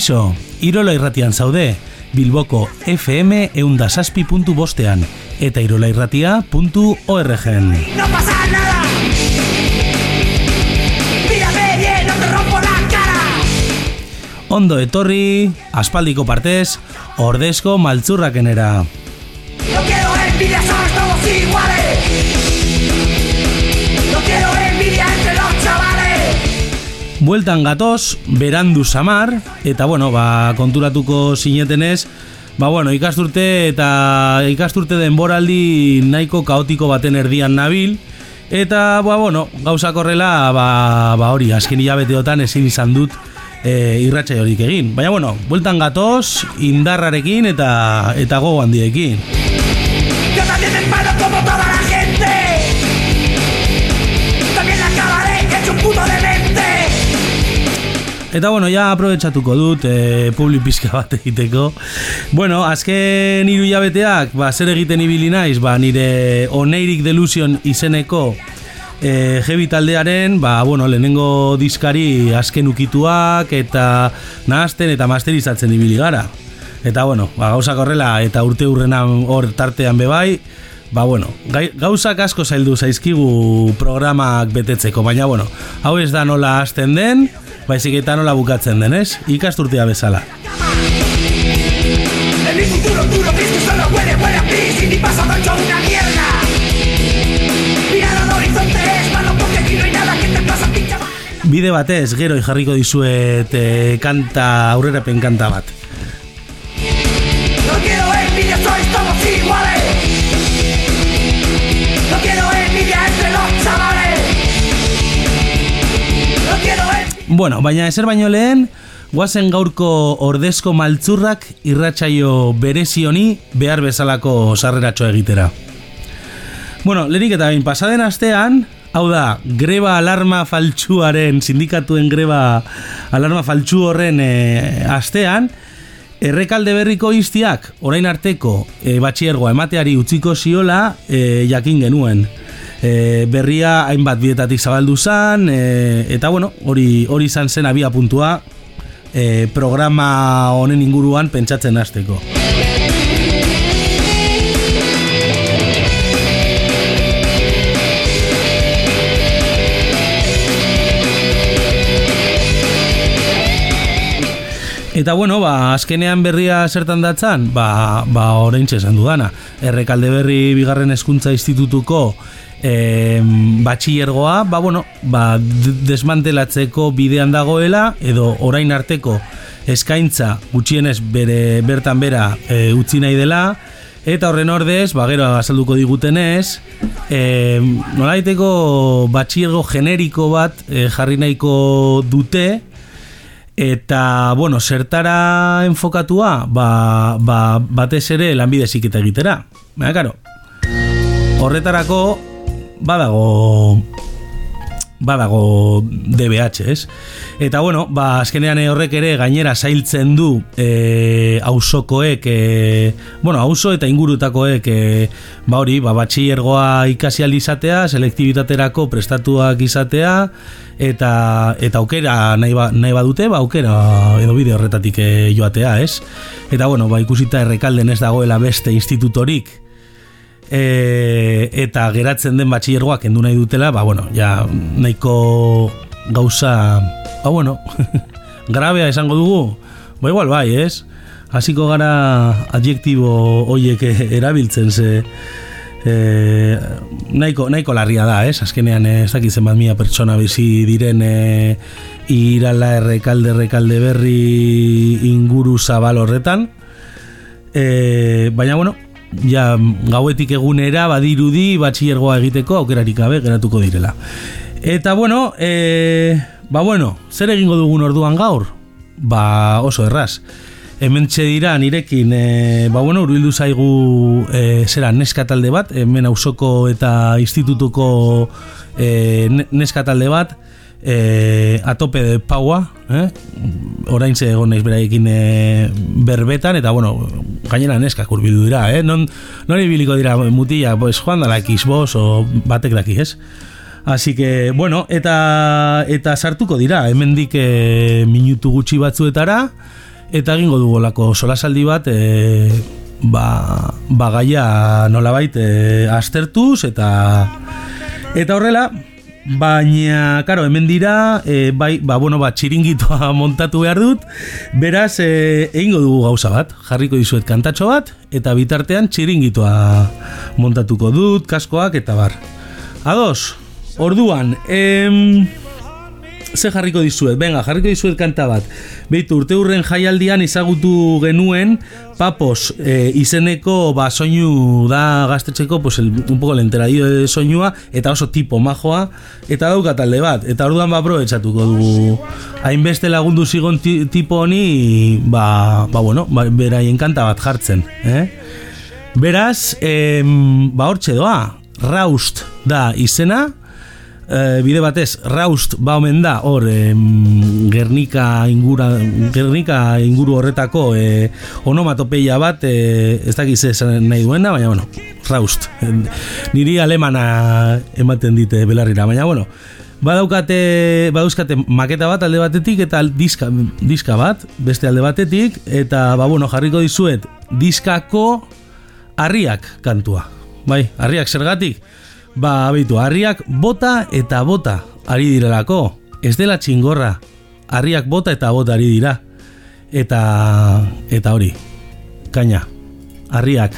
Kaixo, Irola irratian zaude, Bilboko FM eundasazpi puntu bostean, eta irolairratia.org. No pasa nada. Mírame bien, no te rompo la cara. Ondo etorri, aspaldiko partez, ordezko maltzurrakenera. Bueltan gatoz, berandu samar, eta bueno, ba, konturatuko sinetenez, ba bueno, ikasturte eta ikasturte denboraldi nahiko kaotiko baten erdian nabil, eta ba bueno, gauzak horrela, ba, ba hori, azken hilabeteotan ezin izan dut e, irratxa horik egin. Baina bueno, bueltan gatoz, indarrarekin eta eta gogo handiekin. Eta bueno, ja aprobetsatuko dut e, publi pizka bat egiteko. Bueno, azken hiru hilabeteak, ba, zer egiten ibili naiz, ba, nire Oneirik Delusion izeneko e, heavy taldearen, ba, bueno, lehenengo diskari azken ukituak eta nahazten eta masterizatzen ibili gara. Eta bueno, ba, gauzak horrela eta urte hurrena hor tartean bebai, Ba bueno, gai, gauzak asko zaildu zaizkigu programak betetzeko, baina bueno, hau ez da nola hasten den, baizik eta nola bukatzen den, ez? Ikasturtea bezala. Mi futuro ves que solo huele, huele a pis y mi pasado hecho una mierda. Mirar al horizonte es malo porque aquí no hay nada que te pasa pincha. Bide batez, gero jarriko dizuet e, kanta, aurrerapen kanta bat. Bueno, baina ezer baino lehen, guazen gaurko ordezko maltzurrak irratsaio berezi honi behar bezalako sarreratxo egitera. Bueno, lehenik eta bain pasaden astean, hau da, greba alarma faltsuaren, sindikatuen greba alarma faltsu horren e, astean, Errekalde berriko iztiak, orain arteko e, batxiergoa emateari utziko ziola e, jakin genuen. E, berria hainbat bietatik zabaldu zan, e, eta bueno, hori hori izan zen abia puntua e, programa honen inguruan pentsatzen hasteko. Eta bueno, ba, azkenean berria zertan datzan, ba, ba orain esan dudana. Errekalde berri bigarren hezkuntza institutuko e, batxillergoa, ba, bueno, ba, desmantelatzeko bidean dagoela, edo orain arteko eskaintza gutxienez bere bertan bera e, utzi nahi dela, eta horren ordez, ba, gero azalduko digutenez, e, nolaiteko batxillergo generiko bat e, jarri nahiko dute, Eta, bueno, zertara enfokatua, ba, ba, batez ere lanbide ziketa egitera. Baina, karo, horretarako badago badago DBH, ez? Eta bueno, ba, azkenean horrek ere gainera zailtzen du e, ausokoek, e, bueno, auzo eta ingurutakoek e, ba hori, ba, batxillergoa ikasi ahal izatea, selektibitaterako prestatuak izatea, eta eta aukera nahi, ba, nahi badute, ba, aukera edo bide horretatik e, joatea, ez? Eta bueno, ba, ikusita errekalden ez dagoela beste institutorik, e, eta geratzen den batxillergoak kendu nahi dutela, ba, bueno, ja, nahiko gauza, ba, bueno, grabea esango dugu, ba, igual bai, ez? Hasiko gara adjektibo hoiek erabiltzen ze e, nahiko, nahiko larria da, ez? Azkenean ez dakit zenbat mila pertsona bizi diren e, irala errekalde errekalde berri inguru zabal horretan e, baina bueno ja gauetik egunera badirudi batxillergoa egiteko aukerarik gabe geratuko direla. Eta bueno, e, ba bueno, zer egingo dugun orduan gaur? Ba oso erraz. Hemen dira nirekin, e, ba bueno, urbildu zaigu e, zera neska talde bat, hemen auzoko eta institutuko e, ne- neska talde bat, e, atope de paua, eh? orain ze egon naiz beraiekin e, berbetan, eta bueno, gainera neskak urbildu dira, eh? non, non ibiliko dira mutila, pues, joan dala Xbox, o batek daki, ez? Así que, bueno, eta eta sartuko dira, hemendik e, minutu gutxi batzuetara, eta egingo dugolako solasaldi bat, e, ba, ba gaia nolabait e, astertuz, eta eta horrela, baina, karo, hemen dira, e, bai, ba, bueno, ba, txiringitoa montatu behar dut, beraz, e, egingo dugu gauza bat, jarriko dizuet kantatxo bat, eta bitartean txiringitoa montatuko dut, kaskoak, eta bar. Ados, Orduan, em, ze jarriko dizuet, venga, jarriko dizuet kanta bat. Beitu, urte hurren jaialdian izagutu genuen, papos e, izeneko ba, soinu da gaztetxeko, pues, el, un poco lenteradio de soinua, eta oso tipo majoa, eta dauka talde bat. Eta orduan ba, aprobetsatuko dugu hainbeste lagundu zigon tipo honi, ba, ba, bueno, ba, beraien kanta bat jartzen. Eh? Beraz, em, ba, hortxe doa, Raust da izena, e, bide batez Raust ba omen da hor e, Gernika ingura Gernika inguru horretako e, onomatopeia bat e, ez dakiz esan nahi duena baina bueno Raust niri alemana ematen dite belarrira baina bueno Badaukate, badauzkate maketa bat alde batetik eta diska, diska bat, beste alde batetik, eta ba, bueno, jarriko dizuet diskako harriak kantua. Bai, harriak zergatik? Ba, abitu, harriak bota eta bota ari direlako. Ez dela txingorra. Harriak bota eta bota ari dira. Eta, eta hori, kaina, harriak.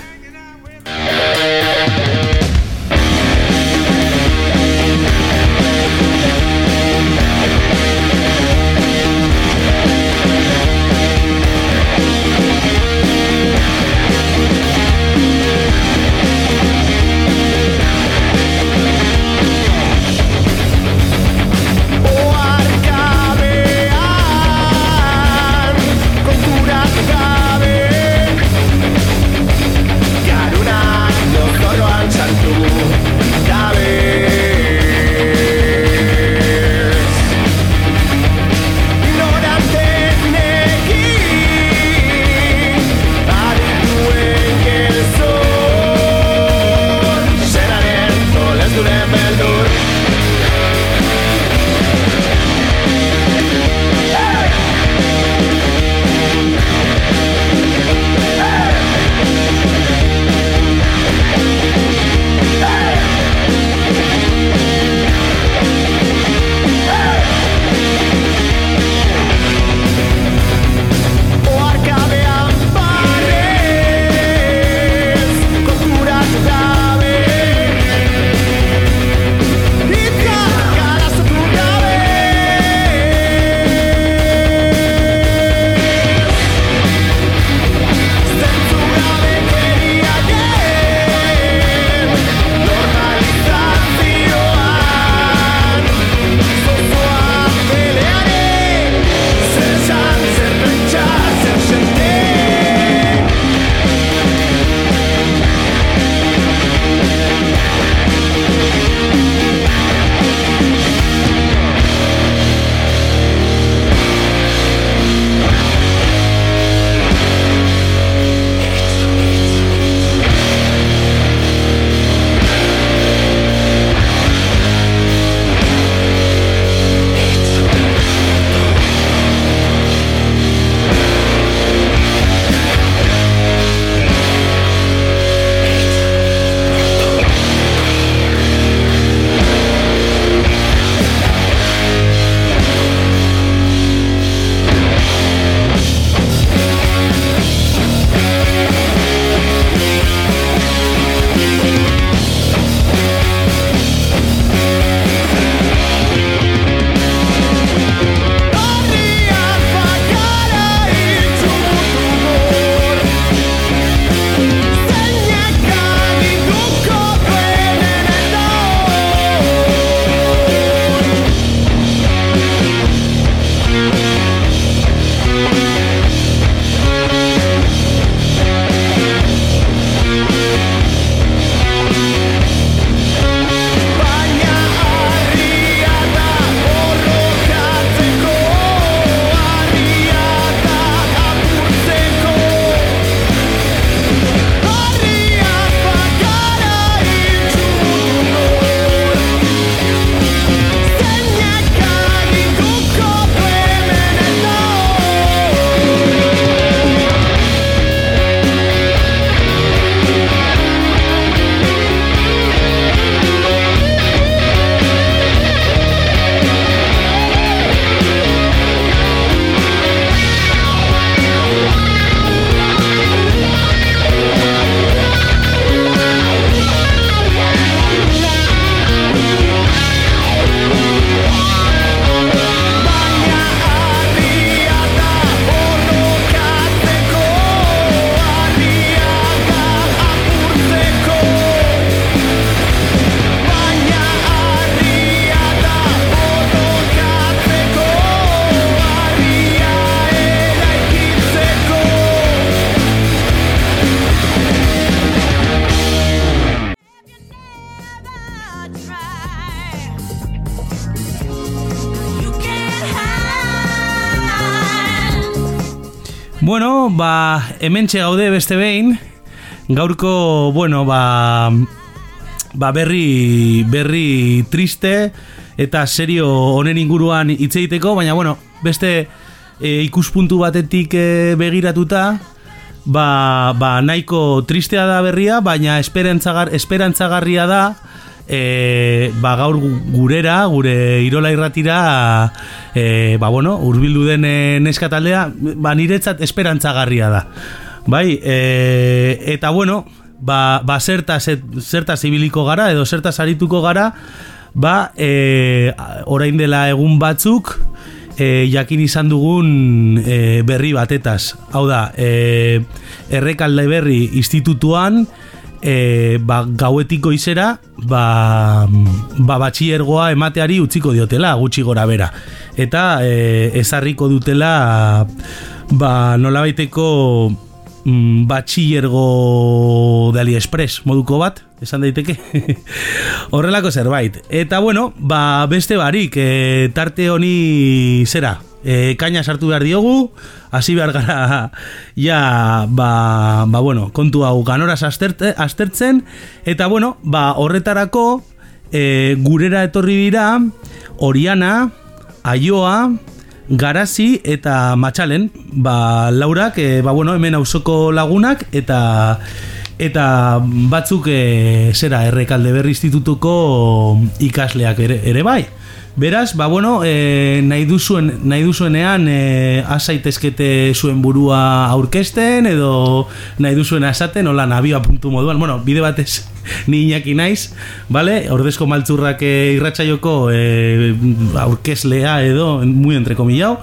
Hemen gaude beste behin, gaurko, bueno, ba, ba berri, berri triste eta serio honen inguruan hitz egiteko, baina, bueno, beste e, ikuspuntu batetik e, begiratuta, ba, ba nahiko tristea da berria, baina esperantzagar, esperantzagarria da, e, ba, gaur gurera, gure irola irratira, e, ba, bueno, urbildu den e, neska taldea, ba, niretzat esperantzagarria da. Bai, e, eta bueno, ba, ba zertaz, zertaz ibiliko gara, edo zertaz arituko gara, ba, e, orain dela egun batzuk, e, jakin izan dugun e, berri batetaz. Hau da, e, errekalde berri institutuan, e, ba, gauetiko izera ba, ba batxiergoa emateari utziko diotela gutxi gora bera. Eta e, ezarriko dutela ba, nola baiteko mm, batxiergo de AliExpress moduko bat esan daiteke. Horrelako zerbait. Eta bueno, ba, beste barik e, tarte honi zera e, kaina sartu behar diogu, hasi behar gara ja, ba, ba bueno, kontu hau ganoraz asterte, astertzen, eta bueno, ba, horretarako e, gurera etorri dira Oriana, Aioa, Garazi eta Matxalen, ba, laurak, e, ba, bueno, hemen auzoko lagunak, eta eta batzuk e, zera errekalde berri institutuko ikasleak ere, ere bai. Beraz, ba, bueno, e, nahi, duzuen, nahi duzuenean e, azaitezkete zuen burua aurkesten edo nahi duzuen esaten, hola nabioa puntu moduan, bueno, bide batez ni inaki naiz, vale? ordezko maltzurrak e, irratxaioko e, aurkeslea edo, muy entrekomillau,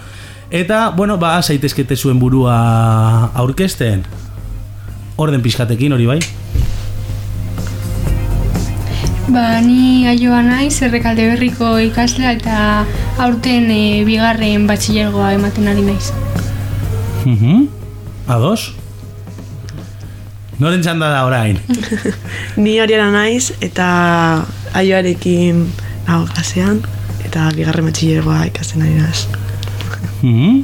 eta, bueno, ba, azaitezkete zuen burua aurkesten, orden pixkatekin hori bai? Ba, ni aioa naiz, errekalde berriko ikaslea eta aurten e, bigarren batxilergoa ematen ari naiz. Mhm. Uh Ados? Noren txanda da orain? ni horiara naiz eta aioarekin nago klasean eta bigarren batxilergoa ikasten ari naiz. Mhm.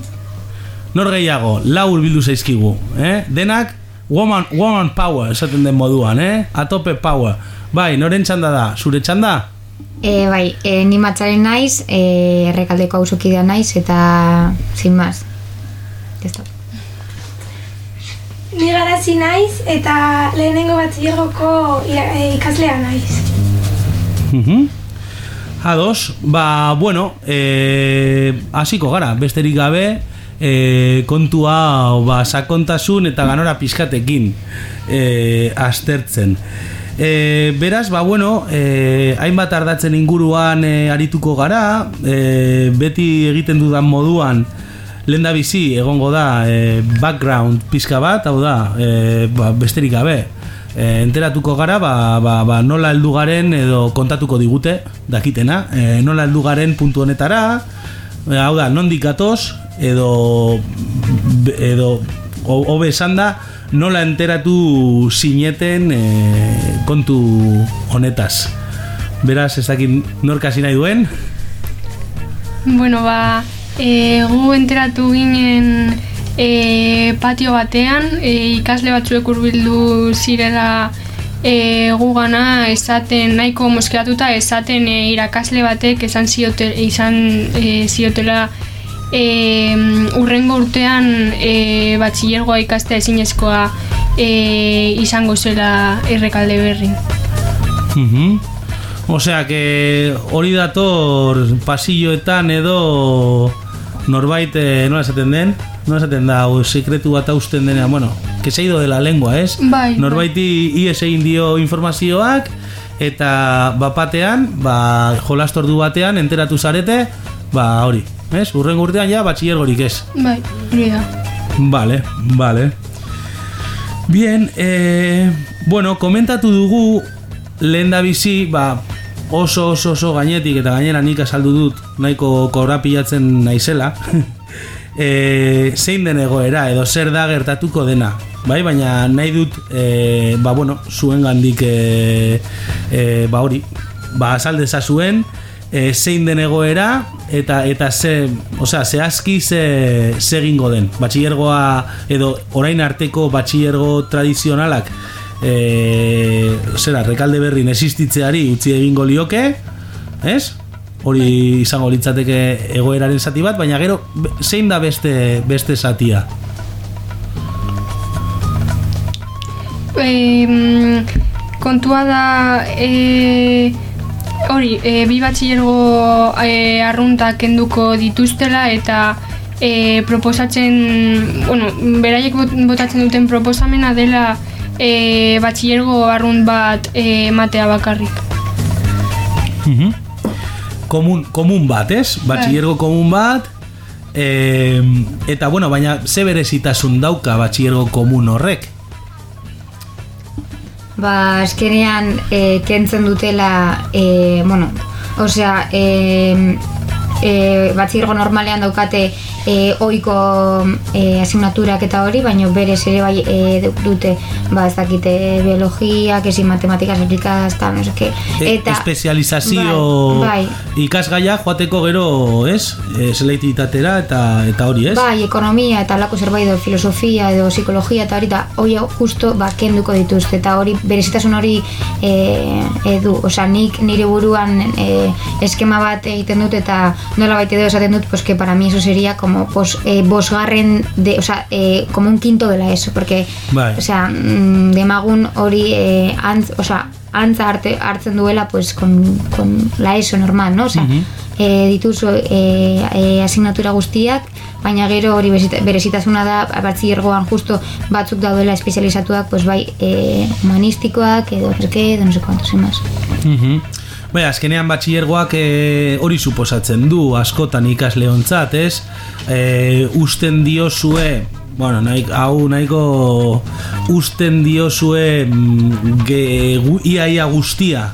Nor gehiago, lau urbildu zaizkigu, eh? Denak, woman, woman power, esaten den moduan, eh? Atope power. Bai, noren txanda da? Zure txanda? E, bai, e, ni matxaren naiz, e, errekaldeko hausokidea naiz, eta zin maz. Esto. Ni garazi naiz, eta lehenengo bat zirgoko e, ikaslea naiz. Mhm. Ados, ba, bueno, e, hasiko gara, besterik gabe, e, kontua ba, sakontasun eta ganora pizkatekin e, aztertzen. E, beraz, ba, bueno, e, hainbat ardatzen inguruan e, arituko gara, e, beti egiten dudan moduan, lehen da bizi, egongo da, e, background pizka bat, hau da, e, ba, besterik gabe, e, enteratuko gara, ba, ba, ba, nola heldu garen edo kontatuko digute, dakitena, e, nola heldu garen puntu honetara, e, hau da, nondik gatoz, edo, edo, hobe esan da, nola enteratu sineten e, kontu honetaz. Beraz, ez dakit norkasi nahi duen? Bueno, ba, e, gu enteratu ginen e, patio batean, e, ikasle batzuek urbildu zirela e, gu gana esaten nahiko moskeatuta esaten e, irakasle batek esan ziote, izan e, ziotela e, urrengo urtean e, batxillergoa ikastea ezinezkoa e, izango zela errekalde berri. Mm Osea, que hori dator pasilloetan edo norbait, eh, nola esaten den? Nola esaten da, o sekretu bat hausten denean, bueno, que se ido de la lengua, es? Bai, Norbaiti bai. ies egin dio informazioak, eta bapatean, ba, jolastordu batean, enteratu zarete, ba, hori, ez? Urren urtean ja, batxillergorik ez. Bai, hori da. Vale, vale. Bien, eh, bueno, komentatu dugu lehen da bizi, ba, oso oso oso gainetik eta gainera nik asaldu dut nahiko korapilatzen naizela e, zein den egoera edo zer da gertatuko dena bai, baina nahi dut e, ba, bueno, zuen gandik e, ba hori ba, asaldeza zuen e, zein den egoera eta eta ze, osea, ze, ze egingo den. Batxillergoa edo orain arteko batxillergo tradizionalak e, zera, rekalde berrin existitzeari utzi egingo lioke, ez? Hori izango litzateke egoeraren zati bat, baina gero zein da beste beste zatia? e, kontua da e, hori, e, bi batxillergo e, arruntak kenduko dituztela eta e, proposatzen, bueno, beraiek bot- botatzen duten proposamena dela e, batxillergo arrunt bat e, ematea bakarrik. Komun, komun bat, ez? Batxillergo komun bat, e, eta bueno, baina ze berezitasun dauka batxillergo komun horrek? Ba, eskenean e, kentzen dutela, e, bueno, osea, e, e, batxirgo normalean daukate e, oiko e, asignaturak eta hori, baina berez ere bai e, dute, ba, ez dakite biologiak, ezi matematikaz aplikaz, eta no seke. E, espezializazio bai, ikasgaia joateko gero, ez? E, selektibitatera eta eta hori, ez? Bai, ekonomia eta lako zerbait edo filosofia edo psikologia eta hori eta hori justo ba, kenduko dituzte eta hori berezitasun hori e, edu, osea nik nire buruan e, eskema bat egiten dut eta nola baite edo esaten dut pues que para mí eso sería como pues, e, bosgarren de, osea, e, como un quinto de la ESO porque Bai. osea, mm, demagun hori e, antz, osea, antza arte, hartzen duela pues con, con la ESO normal, no? Osea, Mhm. e, dituzu e, e, asignatura guztiak, baina gero hori berezita- berezitasuna da batxillergoan justo batzuk daudela espezializatuak, pues bai e, humanistikoak edo zerke, edo no sé cuántos y más. Mhm. Bai, azkenean batxillergoak e, hori suposatzen du askotan ikasleontzat, ez? E, usten diozue, bueno, nahi, hau nahiko usten diozue mm, ge, gu, iaia guztia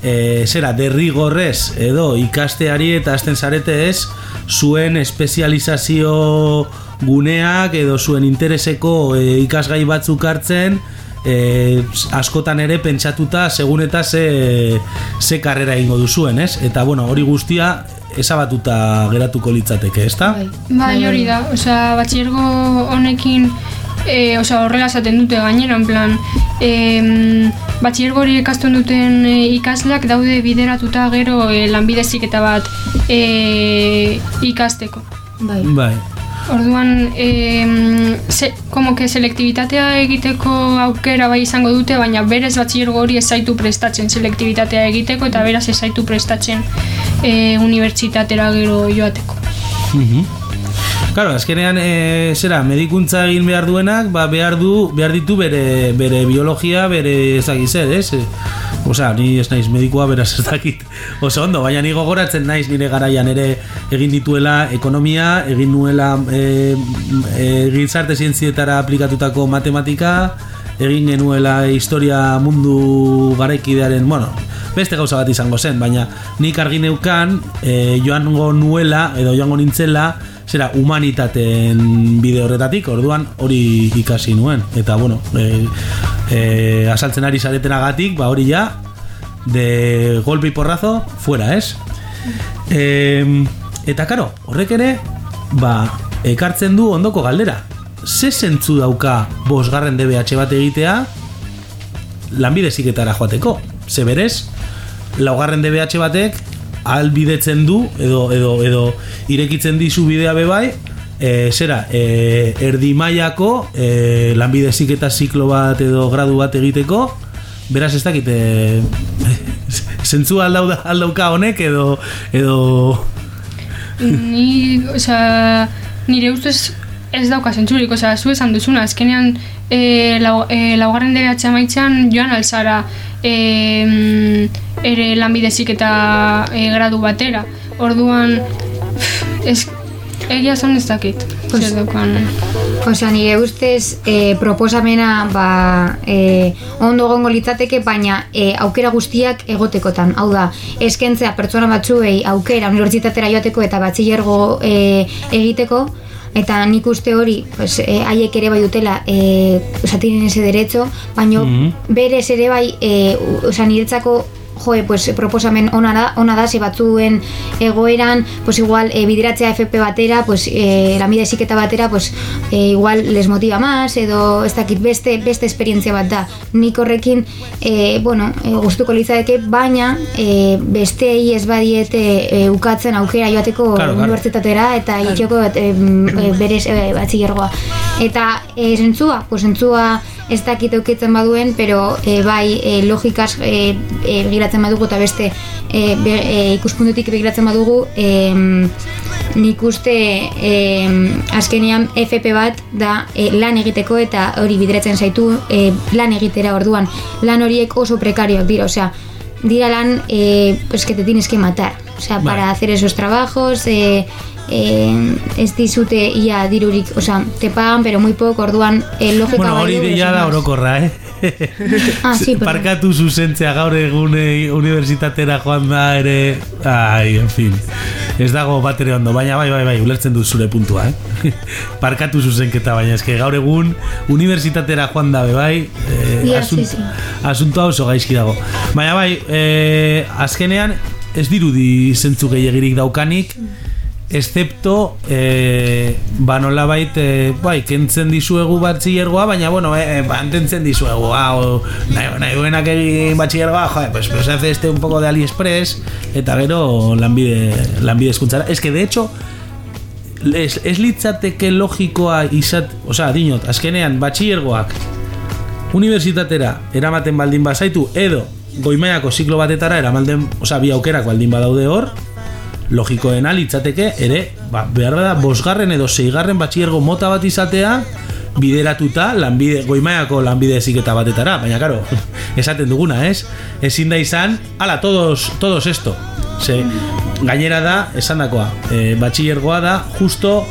e, zera, derrigorrez edo ikasteari eta azten zarete ez zuen espezializazio guneak edo zuen intereseko e, ikasgai batzuk hartzen e, askotan ere pentsatuta segun eta ze, ze karrera egingo duzuen, ez? Eta bueno, hori guztia ezabatuta geratuko litzateke, ezta? Bai, hori da, osea, batxillergo honekin e, osea, horrela esaten dute gainera, en plan, e, batxillergo hori ikasten duten e, ikasleak daude bideratuta gero e, lanbide heziketa bat e, ikasteko. Bai. Bai. Orduan, e, se, como que selektibitatea egiteko aukera bai izango dute, baina berez batxillergo hori ez zaitu prestatzen selektibitatea egiteko eta beraz ez zaitu prestatzen e, unibertsitatera gero joateko. Mhm. Claro, azkenean e, zera, medikuntza egin behar duenak, ba, behar du, behar ditu bere, bere biologia, bere ezagiz ez? E, Osea, ni ez naiz medikua beraz ez dakit oso ondo, baina ni gogoratzen naiz nire garaian ere egin dituela ekonomia, egin nuela e, e, gizarte zientzietara aplikatutako matematika, egin genuela historia mundu garaikidearen, bueno, beste gauza bat izango zen, baina nik argi neukan e, joango nuela edo joango nintzela zera humanitateen bide horretatik, orduan hori ikasi nuen. Eta bueno, e, e, asaltzen ari zaretenagatik, ba hori ja, de golpe porrazo, fuera, ez? E, eta karo, horrek ere, ba, ekartzen du ondoko galdera. Ze zentzu dauka bosgarren DBH bat egitea lanbide ziketara joateko? Ze berez, laugarren DBH batek albidetzen du edo, edo, edo irekitzen dizu bidea bebai e, zera, e, erdi mailako e, lanbide ziketa ziklo bat edo gradu bat egiteko beraz ez dakit e, zentzu aldau, aldauka honek edo edo Ni, osea, nire ustez ez dauka zentzurik, osea, zu esan duzuna, azkenean e, lau, e, laugarren DBH amaitzean joan alzara e, ere lanbidezik eta e, gradu batera. Orduan, ez, egia zan ez dakit, Pues- zer daukan. Osea, nire ustez e, proposamena ba, e, ondo gongo litzateke, baina e, aukera guztiak egotekotan. Hau da, eskentzea pertsona batzuei aukera unibertsitatera joateko eta batxillergo e, egiteko, eta nik uste hori, pues, e, haiek ere bai dutela, e, osa, tienen ese derecho, baina Mhm. berez ere bai, e, u- osea, niretzako joe, pues, proposamen ona da, ona da, ze batzuen egoeran, pues igual e, bideratzea FP batera, pues e, lanbide heziketa batera, pues e, igual les motiva más edo ez dakit beste beste esperientzia bat da. Nik horrekin e, bueno, e, gustuko litzateke, baina e, besteei ez badiete e, ukatzen aukera joateko Claro, claro. eta itxoko e, e, berez e, batxilergoa. Eta e, zentzua, pues zentzua ez dakit eukitzen baduen, pero e, bai e, logikaz e, e, begiratzen badugu eta beste e, be, e, ikuspuntutik begiratzen badugu e, nik uste e, azkenean FP bat da e, lan egiteko eta hori bideratzen zaitu e, lan egitera orduan lan horiek oso prekarioak dira, osea dira lan eh, pues que te tienes que matar o sea, Bai. para hacer esos trabajos eh, eh, ez dizute ia dirurik, o sea, te pagan pero muy poco, orduan eh, logika Bueno, hori badu, deia daaz. orokorra, eh? Ah, sí. Parkatu zuzentzea gaur egune unibertsitatera joan da ere... Ai, en fin. Ez dago bat ere ondo, baina bai, bai, bai, ulertzen dut zure puntua, eh? Parkatu zuzenketa, baina eske gaur egun unibertsitatera joan da bai, eh, Ja, asunt- sí, sí. asuntoa oso gaizki dago. Baina bai, eh, azkenean ez dirudi zentzu gehiagirik daukanik, excepto eh, ba nolabait eh, bai, kentzen dizuegu batxillergoa, baina bueno, eh, mantentzen dizuegu. Ah, o, nahi, nahi duenak egin batxillergoa, joder, pues, pues hace este un poco de AliExpress eta gero lanbide, lanbide eskuntzara es que de hecho ez, ez litzateke logikoa izat, osea, dinot, azkenean batxillergoak unibertsitatera eramaten baldin bazaitu edo goimaiako ziklo batetara eramalden, osea, bi aukerak baldin badaude hor, logikoena litzateke ere, ba, behar da, bosgarren edo seigarren batxiergo mota bat izatea bideratuta lanbide, goimaiako lanbide eziketa batetara, baina karo, esaten duguna, ez? Ezin da izan, ala, todos, todos esto. Ze, gainera da, esandakoa, e, batxillergoa da, justo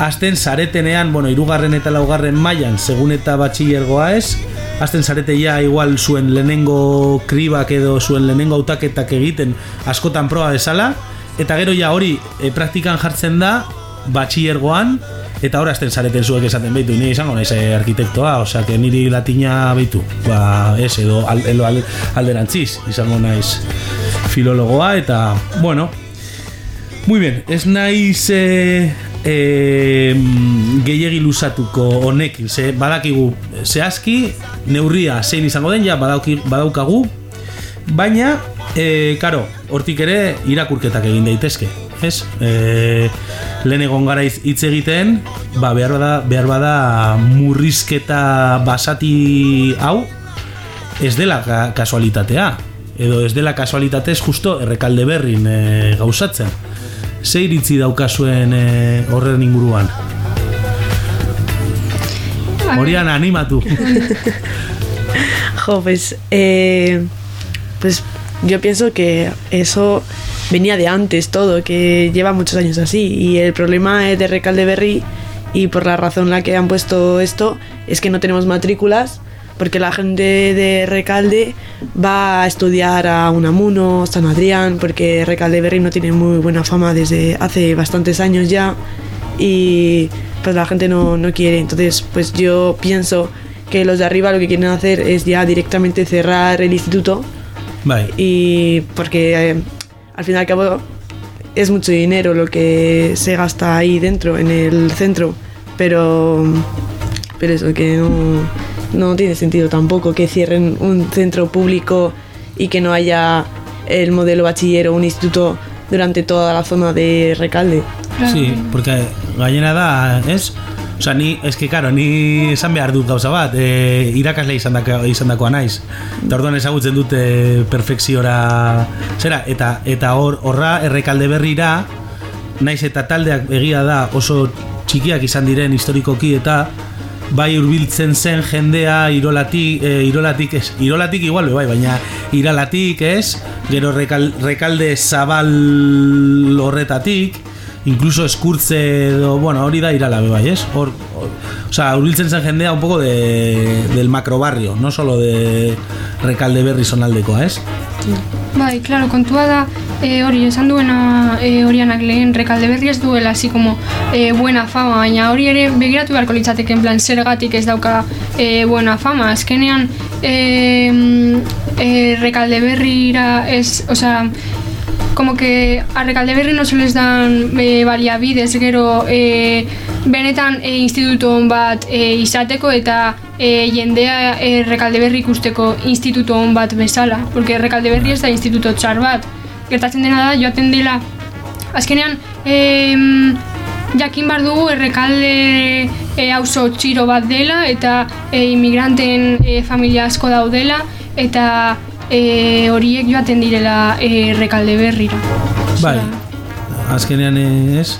azten zaretenean, bueno, irugarren eta laugarren mailan, segun eta batxillergoa ez, azten zarete ja igual zuen lehenengo kribak edo zuen lehenengo hautaketak egiten askotan proba bezala, eta gero ja hori e, praktikan jartzen da batxillergoan, eta hor azten zareten zuek esaten behitu, ni izango naiz eh, arkitektoa, osea, que niri latina behitu, ba, ez, edo al, edo al, alderantziz, izango naiz filologoa, eta, bueno, Muy bien, ez naiz e, e, gehiegi luzatuko honekin, ze badakigu zehazki, neurria zein izango den, ja badauki, badaukagu, baina, e, karo, hortik ere irakurketak egin daitezke, ez? E, lehen egon gara hitz egiten, ba, behar bada, behar bada murrizketa basati hau, ez dela ka kasualitatea, edo ez dela kasualitatez justo errekalde berrin e, gauzatzen. Ze iritzi daukazuen e, horren inguruan? Horian animatu. Jo, pues, eh, pues yo pienso que eso venía de antes todo, que lleva muchos años así. Y el problema es de Recalde Berry, y por la razón la que han puesto esto, es que no tenemos matrículas, porque la gente de Recalde va a estudiar a Unamuno, San Adrián, porque Recalde Berry no tiene muy buena fama desde hace bastantes años ya. Y pues la gente no, no quiere. Entonces, pues yo pienso que los de arriba lo que quieren hacer es ya directamente cerrar el instituto Y porque eh, al fin y al cabo es mucho dinero lo que se gasta ahí dentro en el centro pero pero eso que no, no tiene sentido tampoco que cierren un centro público y que no haya el modelo bachiller o un instituto durante toda la zona de Recalde sí, porque gainera da, ez? Osa, ni, eske, karo, ni esan behar dut gauza bat, e, irakasle izan, dako, izan dakoa naiz. Eta orduan ezagutzen dute perfekziora, zera, eta eta hor horra errekalde berrira, naiz eta taldeak egia da oso txikiak izan diren historikoki eta bai hurbiltzen zen jendea irolatik, e, irolatik ez, irolatik igual bai, baina iralatik ez, gero rekal, rekalde zabal horretatik, incluso eskurtze edo, bueno, hori da irala be bai, ez? Hor, hor o sea, hurbiltzen zen jendea un poco de, del macrobarrio, no solo de rekalde berri zonaldekoa, ez? Bai, claro, kontua da, e, hori esan duena e, horianak lehen rekalde berri ez duela, así como e, buena fama, baina hori ere begiratu beharko litzateke, en plan, zergatik ez dauka e, buena fama. Azkenean, e, eh, Rekalde Berrira es, o sea, como que a Rekalde Berri no se les dan eh, baliabides gero eh, benetan eh, instituto on bat eh, izateko eta eh, jendea eh, Rekalde Berri ikusteko instituto on bat bezala, porque Rekalde Berri ez da instituto txar bat. Gertatzen dena da, joaten dela, azkenean, em, jakin bar dugu errekalde e, auzo txiro bat dela eta e, inmigranten e, familia asko daudela eta e, horiek joaten direla e, errekalde berrira. Bai, azkenean ez,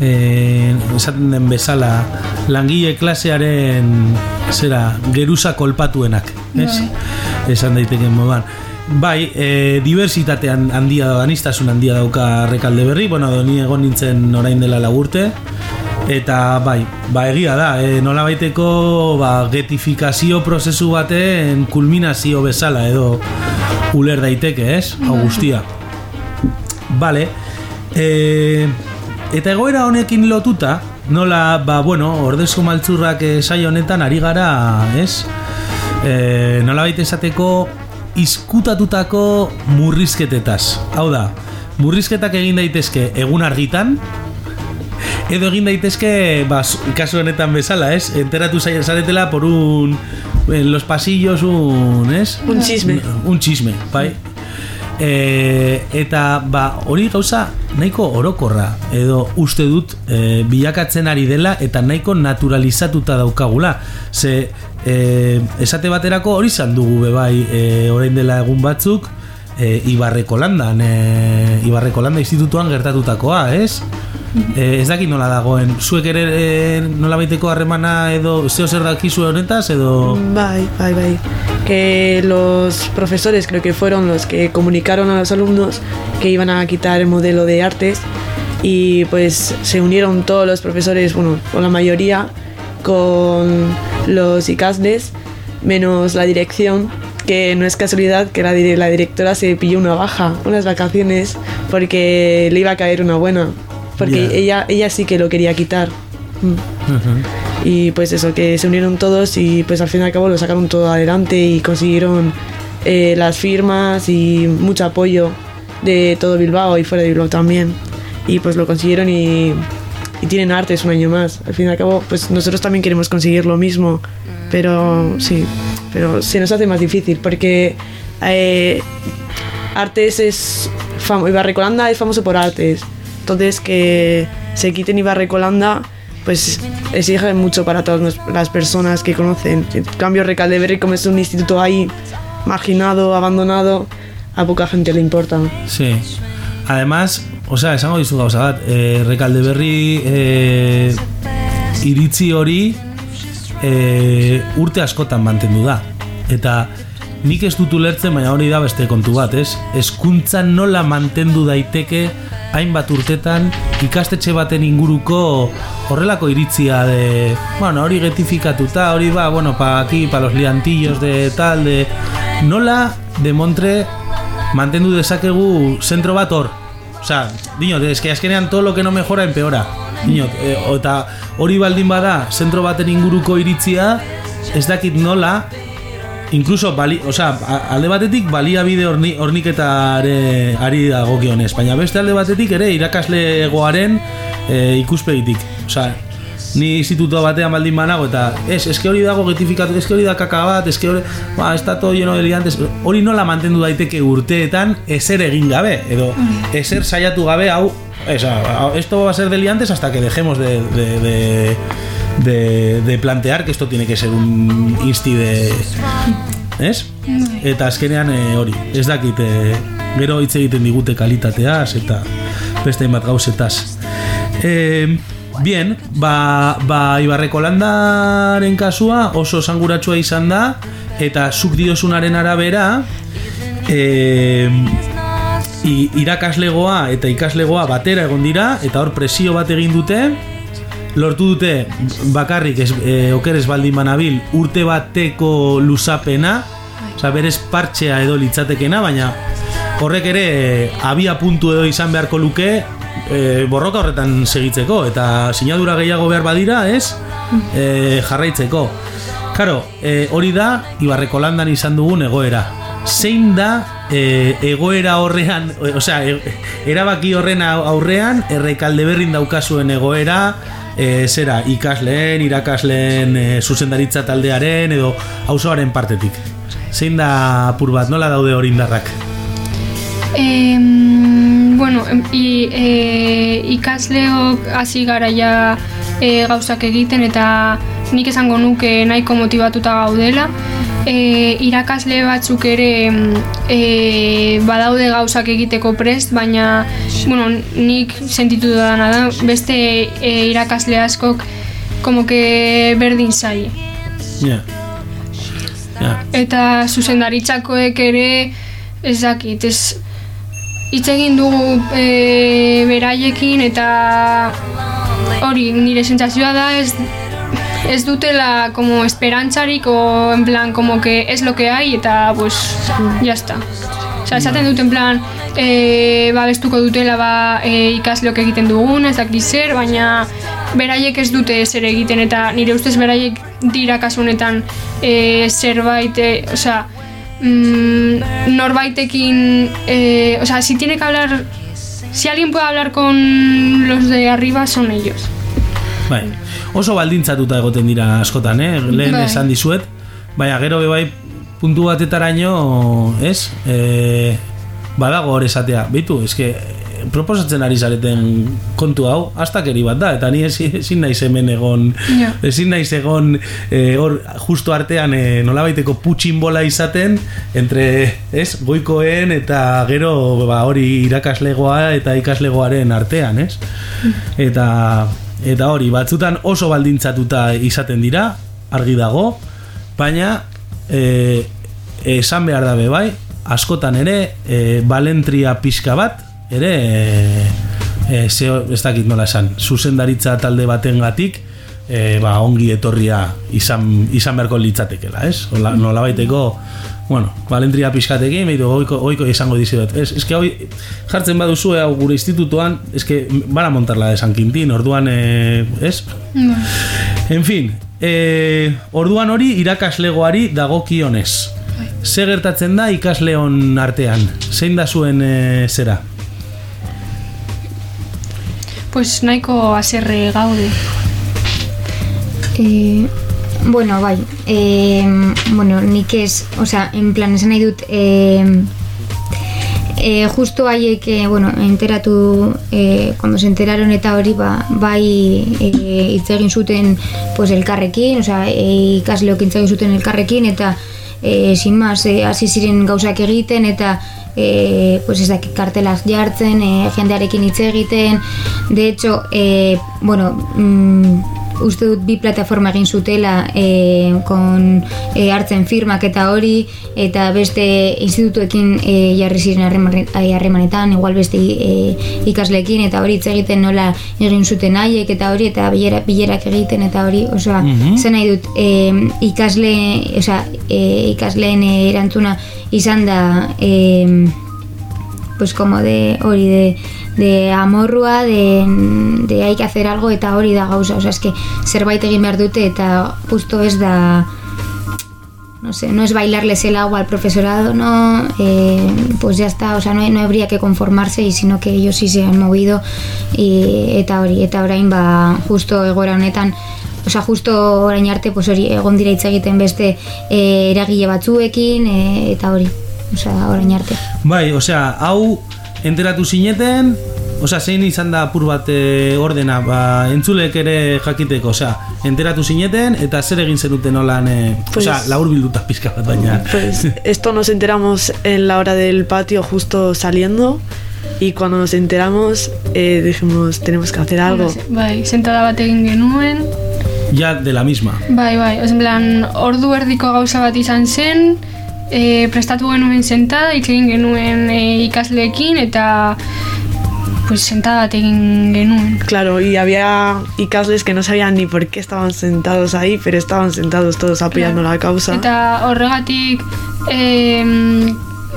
eh, esaten den bezala, langile klasearen zera, geruza kolpatuenak, ez? Esan daiteken moduan. Bai, e, diversitatean handia da, anistasun handia dauka rekalde berri, bueno, doni egon nintzen orain dela lagurte, eta bai, ba egia da, e, nola baiteko ba, getifikazio prozesu baten kulminazio bezala edo uler daiteke, ez? Hau guztia. Vale. E, eta egoera honekin lotuta, nola, ba, bueno, ordezko maltzurrak e, saio honetan ari gara, ez? E, nola baita esateko izkutatutako murrizketetaz. Hau da, murrizketak egin daitezke egun argitan, edo egin daitezke, ba, su- kasu honetan bezala, ez? Enteratu zaila zaretela por un... En los pasillos un, ez? Un chisme. Un chisme, bai. E, eta ba, hori gauza nahiko orokorra edo uste dut e, bilakatzen ari dela eta nahiko naturalizatuta daukagula ze e, esate baterako hori izan dugu be bai e, orain dela egun batzuk e, Ibarreko landan e, Ibarreko landa institutuan gertatutakoa, ez? E, ez dakit nola dagoen. Zuek ere e, nola baiteko harremana edo zeo zer dakizu honetaz edo Bye, bye, bye. Que los profesores creo que fueron los que comunicaron a los alumnos que iban a quitar el modelo de artes y pues se unieron todos los profesores, bueno, o la mayoría, con los ICASDES, menos la dirección, que no es casualidad que la, la directora se pilló una baja, unas vacaciones, porque le iba a caer una buena, porque Ya. ella, ella sí que lo quería quitar. Mm. Y pues eso, que se unieron todos y pues al fin y al cabo lo sacaron todo adelante y consiguieron eh, las firmas y mucho apoyo de todo Bilbao y fuera de Bilbao también. Y pues lo consiguieron y, y tienen artes un año más. Al fin y al cabo, pues nosotros también queremos conseguir lo mismo, pero sí, pero se nos hace más difícil porque eh, Artes es famo Ibarrecolanda es famoso por artes. Entonces que se quiten Ibarrecolanda pues exige mucho para todas las personas que conocen. En cambio Recalde Berri como es un instituto ahí marginado, abandonado, a poca gente le importa. Sí. Además, o sea, esango dizu gauza bat, eh, rekalde berri eh, iritzi hori eh, urte askotan mantendu da. Eta nik ez dut ulertzen, baina hori da beste kontu bat, ez? Hezkuntza nola mantendu daiteke hainbat urtetan ikastetxe baten inguruko horrelako iritzia de, bueno, hori getifikatuta, hori ba, bueno, pa aquí, pa los liantillos de tal, de... Nola, de Montre, mantendu dezakegu zentro bat hor. Osea, dinot, es que azkenean todo lo que no mejora empeora. Dinot, e, eta hori baldin bada zentro baten inguruko iritzia, ez dakit nola, incluso bali, o sea, alde batetik baliabide horni, horniketare ari dagokionez, baina beste alde batetik ere irakaslegoaren e, ikuspegitik. Osea, ni instituto batean baldin banago eta ez, eske hori dago getifikatu, eske hori da kaka bat, eske hori, ba, está todo lleno de liantes, hori nola mantendu daiteke urteetan ezer egin gabe, edo ezer saiatu gabe hau, ez, hau- esto va a ser de liantes hasta que dejemos de, de, de, de, de plantear que esto tiene que ser un insti de... Ez? Eta azkenean e, hori, ez dakit, e, gero hitz egiten digute kalitateaz eta beste hainbat gauzetaz. E, bien, ba, ba Ibarreko landaren kasua oso sanguratsua izan da eta zuk diosunaren arabera e, irakaslegoa eta ikaslegoa batera egon dira eta hor presio bat egin dute lortu dute bakarrik ez, e, okeres baldin banabil urte bateko luzapena Osa, berez partxea edo litzatekena, baina horrek ere e, abia puntu edo izan beharko luke e, borroka horretan segitzeko eta sinadura gehiago behar badira, ez? E, jarraitzeko. Karo, e, hori da Ibarreko landan izan dugun egoera. zein da e, egoera horrean, osea, e, erabaki horren au- aurrean, errekalde berrin daukazuen egoera, e, zera, ikasleen, irakasleen, e, zuzendaritza taldearen, edo auzoaren partetik. Zein da apur bat, nola daude hori indarrak? Em, bueno, i, e, ikasleok hasi gara ja e, gauzak egiten eta nik esango nuke nahiko motibatuta gaudela. E, irakasle batzuk ere e, badaude gauzak egiteko prest, baina bueno, nik sentitu dudana da, beste e, irakasle askok como que berdin zaie. Ja. Ja. Eta zuzendaritzakoek ere ez dakit, ez hitz egin dugu e, beraiekin eta hori nire sentsazioa da ez ez dutela como esperantzarik o en plan como que es lo que hay eta pues ya está. Osea, esaten dut en plan e, babestuko dutela ba, e, ikasleok egiten dugun, ez dakit zer, baina beraiek ez dute zer egiten eta nire ustez beraiek dira kasu honetan e, zerbait, e, osea, mm, norbaitekin, eh, o sea, si tiene que hablar, si alguien puede hablar con los de arriba son ellos. Bai. Oso baldintzatuta egoten dira askotan, eh? Lehen Bai. esan dizuet. Baina gero be bai puntu batetaraino, ez? E, badago hor esatea. Beitu, eske proposatzen ari zareten kontu hau, astakeri bat da, eta ni ezin, naiz hemen egon, Ja. ezin naiz egon eh, hor justo artean e, nolabaiteko putxin bola izaten, entre, ez, goikoen eta gero ba, hori irakaslegoa eta ikaslegoaren artean, ez? Eta, eta hori, batzutan oso baldintzatuta izaten dira, argi dago, baina e, esan behar dabe bai, askotan ere e, balentria pixka bat, ere e, e, zeo, ez dakit nola esan, zuzendaritza talde batengatik e, ba, ongi etorria izan, izan beharko litzatekela, ez? Nola, nola baiteko, bueno, balentria pixkatekin, behitu, oiko, oiko izango dizuet. Ez, ez que hoi, jartzen baduzu hau gure institutuan, ez que van a montarla de San Quintín, orduan, e, ez? En fin, e, orduan hori irakaslegoari dagokionez. Ze gertatzen da ikasleon artean? Zein da zuen e, zera? Pues nahiko aserre gaude. Eh, bueno, bai. Eh, bueno, nik ez, osea, en plan, esan nahi dut, eh, eh, justo haiek, eh, bueno, enteratu, eh, cuando se enteraron eta hori, ba, bai hitz egin zuten pues, elkarrekin, osea, eh, ikasleok egin zuten elkarrekin, eta eh, sin más, hasi ziren gauzak egiten, eta eh, pues ez dakit kartelak jartzen, eh, jendearekin hitz egiten, de hecho, eh, bueno, mm, uste dut bi plataforma egin zutela e, kon, e, hartzen firmak eta hori eta beste institutuekin e, jarri ziren harremanetan igual beste e, ikasleekin eta hori hitz egiten nola egin zuten haiek eta hori eta bilera, bilerak egiten eta hori osea Mhm. zen nahi dut e, ikasle osea, e, ikasleen erantzuna izan da e, pues como de hori de, de amorrua, de, de hay que hacer algo eta hori da gauza, osea, eske zerbait egin behar dute eta justo ez da no sé, no es bailarles el agua al profesorado, no, eh, pues ya está, o sea, no, no habría que conformarse y sino que ellos sí se han movido y, eta hori, eta orain ba justo egoera honetan Osea, justo orain arte, pues hori, egon dira hitz egiten beste eh, eragile batzuekin, eh, eta hori, osea, orain arte. Bai, osea, hau enteratu zineten, osea, zein izan da apur bat e, ordena, ba, entzulek ere jakiteko, osea, enteratu zineten, eta zer egin zenuten nolan, e, Pues- osea, laur bilduta pizka bat, baina. Pues esto nos enteramos en la hora del patio justo saliendo y cuando nos enteramos eh, dijimos tenemos que hacer algo. Bai, sentada bat egin genuen, ya de la misma. Bai, bai, en plan, ordu erdiko gauza bat izan zen, e, prestatu genuen sentada, hitz egin genuen e, ikasleekin, eta pues sentada bat egin genuen. Claro, y había ikasles que no sabían ni por qué estaban sentados ahí, pero estaban sentados todos apoyando la causa. Eta horregatik e,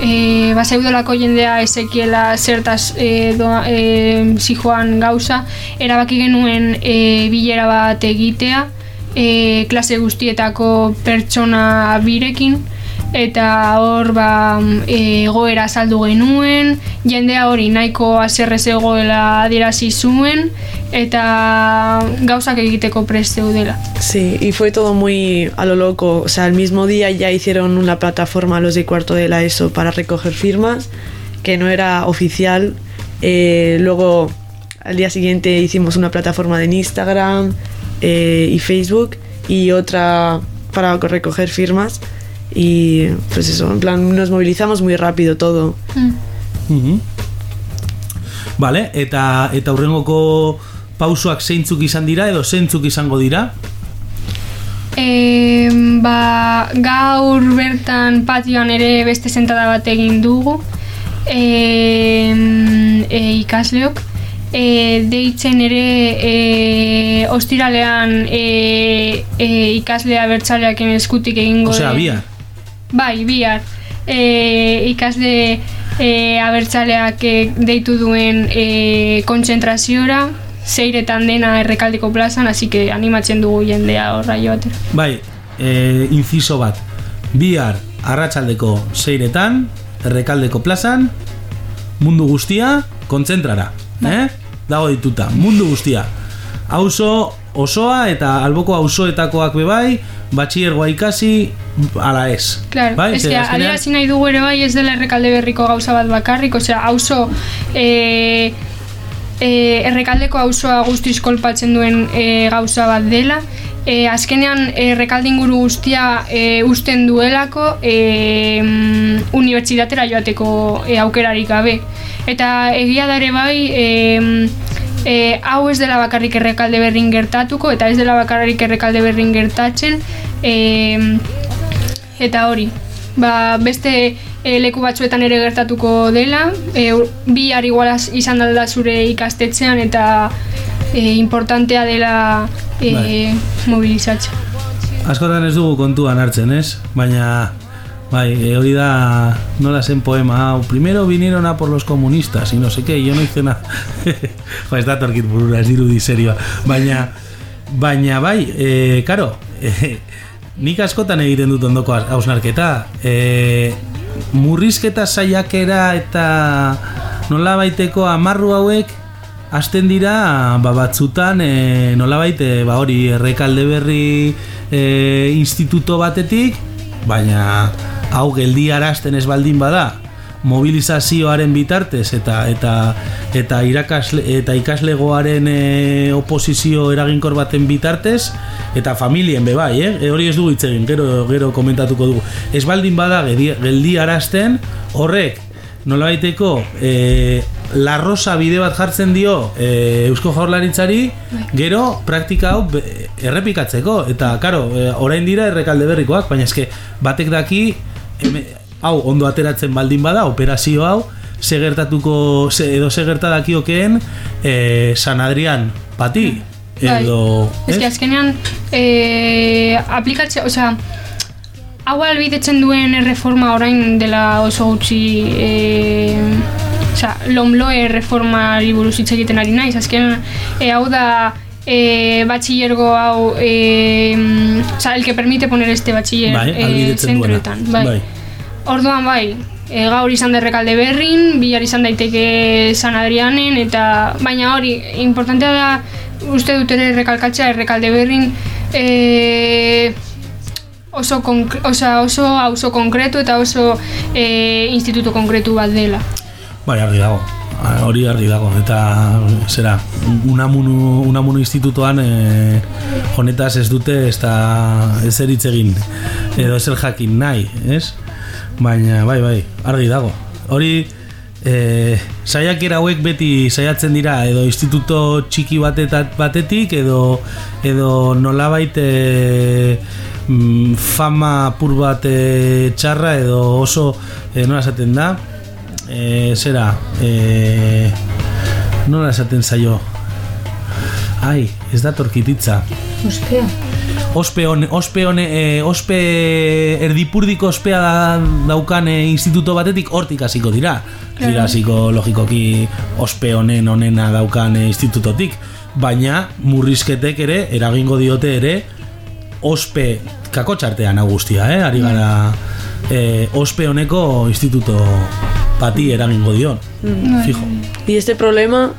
e, baseudolako jendea ezekiela zertaz e, doa, e, zijoan gauza, erabaki genuen e, bilera bat egitea, e, klase guztietako pertsona birekin, eta hor ba, e, egoera saldu genuen, jendea hori nahiko aserrez egoela adierazi zuen, eta gauzak egiteko prest zeudela. Sí, y fue todo muy a lo loco. O sea, el mismo día ya hicieron una plataforma los de cuarto de la ESO para recoger firmas, que no era oficial. Eh, luego, al día siguiente hicimos una plataforma en Instagram eh, y Facebook y otra para recoger firmas. Y pues eso, en plan, nos movilizamos muy rápido todo. Mhm. Vale, eta eta hurrengoko pausoak zeintzuk izan dira edo zeintzuk izango dira? E, ba, gaur bertan patioan ere beste sentada bat egin dugu e, e, ikasleok e, deitzen ere e, ostiralean e, e, ikaslea bertzaleaken eskutik egingo Osea, bihar. Bai, bihar. E, ikasle e, abertzaleak e, deitu duen e, kontzentraziora, zeiretan dena errekaldeko plazan, así que animatzen dugu jendea horra joatera. Bai, e, inciso bat. Bihar arratsaldeko seiretan, errekaldeko plazan, mundu guztia kontzentrara. Eh? Dago dituta, mundu guztia. Auzo osoa eta alboko auzoetakoak bebai, batxiergoa ikasi, ala ez. Claro, bai? es Ze que nahi dugu ere bai ez dela errekalde berriko gauza bat bakarrik, osea, auzo e, e, errekaldeko auzoa guztiz kolpatzen duen e, gauza bat dela, e, azkenean errekalde inguru guztia e, usten duelako e, mm, unibertsitatera joateko e, aukerarik gabe. Eta egia da ere bai, e, e, hau ez dela bakarrik errekalde berrin gertatuko, eta ez dela bakarrik errekalde berrin gertatzen, e, Eta hori, ba, beste e, leku batzuetan ere gertatuko dela, e, bihar igualaz izan da zure ikastetxean eta e, importantea dela e, Bai. mobilizatzea. Askotan ez dugu kontuan hartzen, ez? Baina, bai, e, hori da nola zen poema hau. Primero vinieron a por los comunistas y no sé qué, yo no hice nada. jo, ez da torkit burura, ez dirudi serioa. Baina, baina bai, e, karo, e, nik askotan egiten dut ondoko hausnarketa. E, murrizketa saiakera eta nola baiteko amarru hauek Hasten dira, ba, batzutan, e, nolabait, e, ba, hori, errekalde berri e, instituto batetik, baina hau geldi arazten ez baldin bada, mobilizazioaren bitartez eta eta eta irakasle eta ikaslegoaren e, oposizio eraginkor baten bitartez eta familien be bai, eh? E, hori ez dugu hitz egin, gero gero komentatuko dugu. Ez baldin bada geldi, arazten horrek nolabaiteko e, larrosa bide bat jartzen dio e, Eusko Jaurlaritzari gero praktika hau errepikatzeko eta karo, e, orain dira errekalde berrikoak, baina eske batek daki eme- hau ondo ateratzen baldin bada operazio hau ze gertatuko ze, edo ze gerta dakiokeen e, San Adrian pati edo Ez que azkenean e, aplikatzea, osea, hau albidetzen duen erreforma orain dela oso gutxi e, osea, lomloe reformari buruz hitz egiten ari naiz, azkenean e, hau da e, batxillergo hau e, osea, el que permite poner este batxiller bai, e, zentroetan bai. Orduan bai, e, gaur izan da errekalde berrin, bihar izan daiteke San Adrianen, eta baina hori, importantea da, uste dut ere errekalkatzea errekalde berrin, e, oso, konkre, osea, oso auzo konkretu eta oso e, instituto konkretu bat dela. Bai, argi dago. Ah, Hori argi dago eta zera, unamunu, unamunu institutoan e, honetaz ez dute ez da ezer hitz egin edo ezer jakin nahi, ez? Baina, bai, bai, argi dago. Hori e, saiakera hauek beti saiatzen dira edo instituto txiki batetat batetik edo edo nolabait e, fama pur bat e, txarra edo oso e, nola esaten da e, zera e, nola esaten zaio ai, ez da torkititza Ostia. Ospe hone, ospe hone, e, ospe erdipurdiko ospea da, daukan e, instituto batetik hortik hasiko dira. Dira hasiko logikoki ospe honen onena daukan e, institutotik, baina murrizketek ere eragingo diote ere ospe kakotxartean hau guztia, eh? Ari gara e, ospe honeko instituto bati eragingo dion. Fijo. Y este problema,